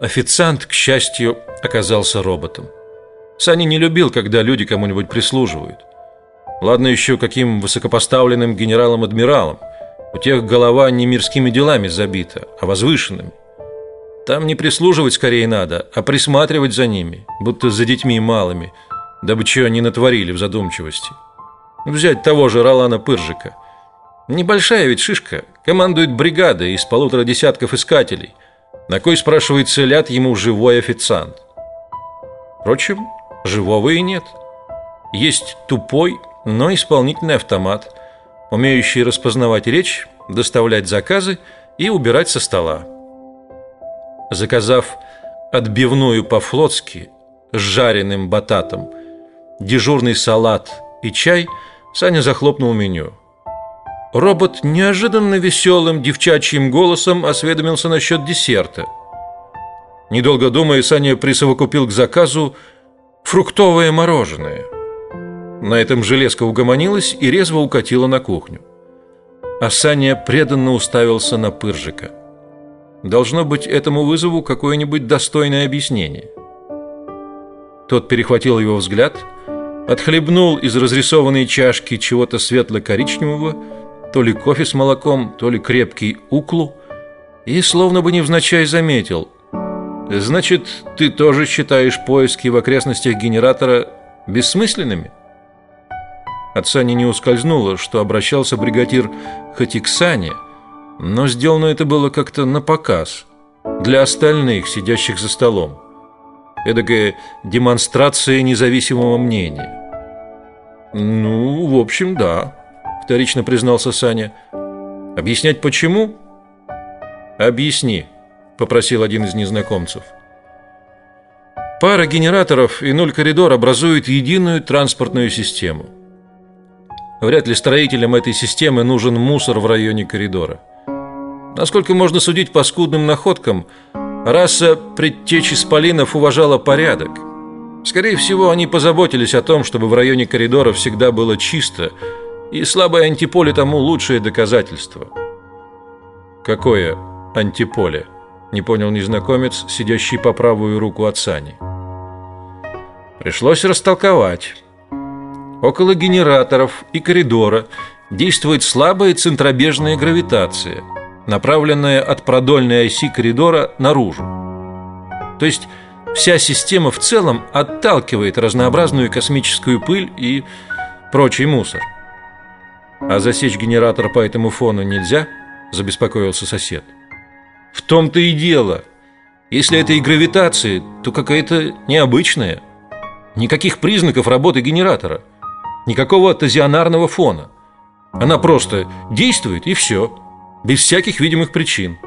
Официант, к счастью, оказался роботом. Саня не любил, когда люди кому-нибудь прислуживают. Ладно еще каким высокопоставленным генералом-адмиралом. У тех голова не мирскими делами забита, а возвышенными. Там не прислуживать скорее надо, а присматривать за ними, будто за детьми малыми, дабы чего не натворили в задумчивости. Взять того же Ролана Пыржика. Небольшая ведь шишка, командует бригадой из полутора десятков искателей. На кой, спрашивает целят ему живой официант? Впрочем, живого и нет. Есть тупой, но исполнительный автомат, умеющий распознавать речь, доставлять заказы и убирать со стола. Заказав отбивную по-флотски с жареным бататом, дежурный салат и чай, Саня захлопнул меню. Робот неожиданно веселым девчачьим голосом осведомился насчет десерта. Недолго думая, Саня присовокупил к заказу фруктовое мороженое. На этом железка угомонилась и резво укатила на кухню. А Саня преданно уставился на Пыржика. Должно быть этому вызову какое-нибудь достойное объяснение. Тот перехватил его взгляд, отхлебнул из разрисованной чашки чего-то светло-коричневого, то ли кофе с молоком, то ли крепкий уклу, и словно бы невзначай заметил: "Значит, ты тоже считаешь поиски в окрестностях генератора бессмысленными?" От Сани не ускользнуло, что обращался бригадир хоть и к Сане, но сделано это было как-то на показ для остальных, сидящих за столом. Эдакая демонстрация независимого мнения. Ну, в общем, да вторично признался Саня. Объяснять почему? Объясни, попросил один из незнакомцев. Пара генераторов и нуль коридор образуют единую транспортную систему. Вряд ли строителям этой системы нужен мусор в районе коридора. Насколько можно судить по скудным находкам, раса предтеч исполинов уважала порядок. Скорее всего, они позаботились о том, чтобы в районе коридора всегда было чисто, и слабое антиполе тому лучшее доказательство. Какое антиполе? Не понял незнакомец, сидящий по правую руку от Сани. Пришлось растолковать. Около генераторов и коридора действует слабая центробежная гравитация, направленная от продольной оси коридора наружу. То есть вся система в целом отталкивает разнообразную космическую пыль и прочий мусор. А засечь генератор по этому фону нельзя? Забеспокоился сосед. В том-то и дело. Если это и гравитация, то какая-то необычная. Никаких признаков работы генератора. Никакого тазионарного фона. Она просто действует и все, без всяких видимых причин.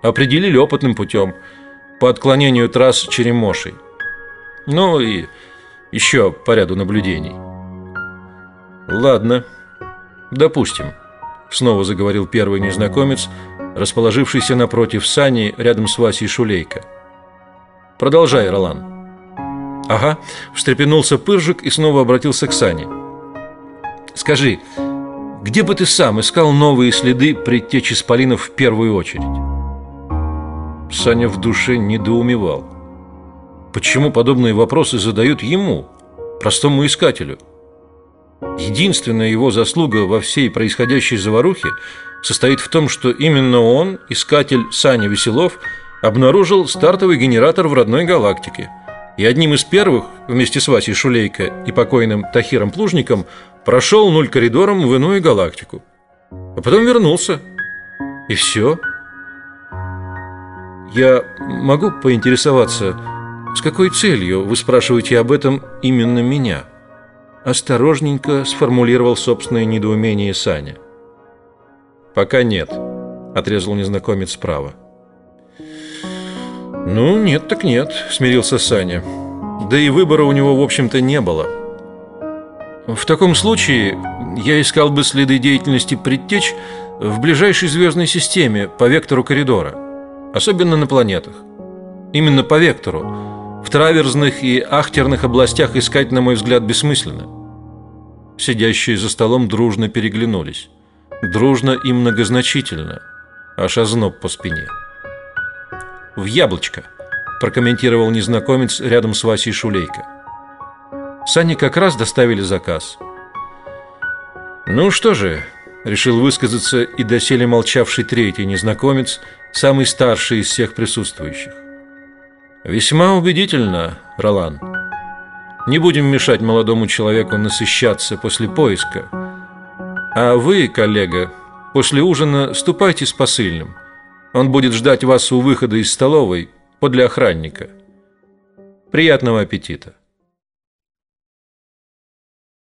Определили опытным путем по отклонению трасс Черемошей. Ну и еще по ряду наблюдений. Ладно. Допустим, снова заговорил первый незнакомец, расположившийся напротив Сани рядом с Васей Шулейко. Продолжай, Ролан. Ага, встрепенулся Пыржик и снова обратился к Сане. Скажи, где бы ты сам искал новые следы предтечи исполинов в первую очередь? Саня в душе недоумевал. Почему подобные вопросы задают ему, простому искателю? Единственная его заслуга во всей происходящей заварухе состоит в том, что именно он, искатель Саня Веселов, обнаружил стартовый генератор в родной галактике. И одним из первых, вместе с Васей Шулейко и покойным Тахиром Плужником, прошел нуль коридором в иную галактику. А потом вернулся. И все. Я могу поинтересоваться, с какой целью вы спрашиваете об этом именно меня? Осторожненько сформулировал собственное недоумение Саня. Пока нет, отрезал незнакомец справа. Ну, нет так нет, смирился Саня. Да и выбора у него, в общем-то, не было. В таком случае я искал бы следы деятельности предтеч в ближайшей звездной системе по вектору коридора, особенно на планетах. Именно по вектору. В траверзных и ахтерных областях искать, на мой взгляд, бессмысленно. Сидящие за столом дружно переглянулись. Дружно и многозначительно, аж озноб по спине. В яблочко – прокомментировал незнакомец рядом с Васей Шулейко. Сани как раз доставили заказ. Ну что же, решил высказаться и доселе молчавший третий незнакомец, самый старший из всех присутствующих. Весьма убедительно, Ролан. Не будем мешать молодому человеку насыщаться после поиска. А вы, коллега, после ужина ступайте с посыльным. Он будет ждать вас у выхода из столовой подле охранника. Приятного аппетита.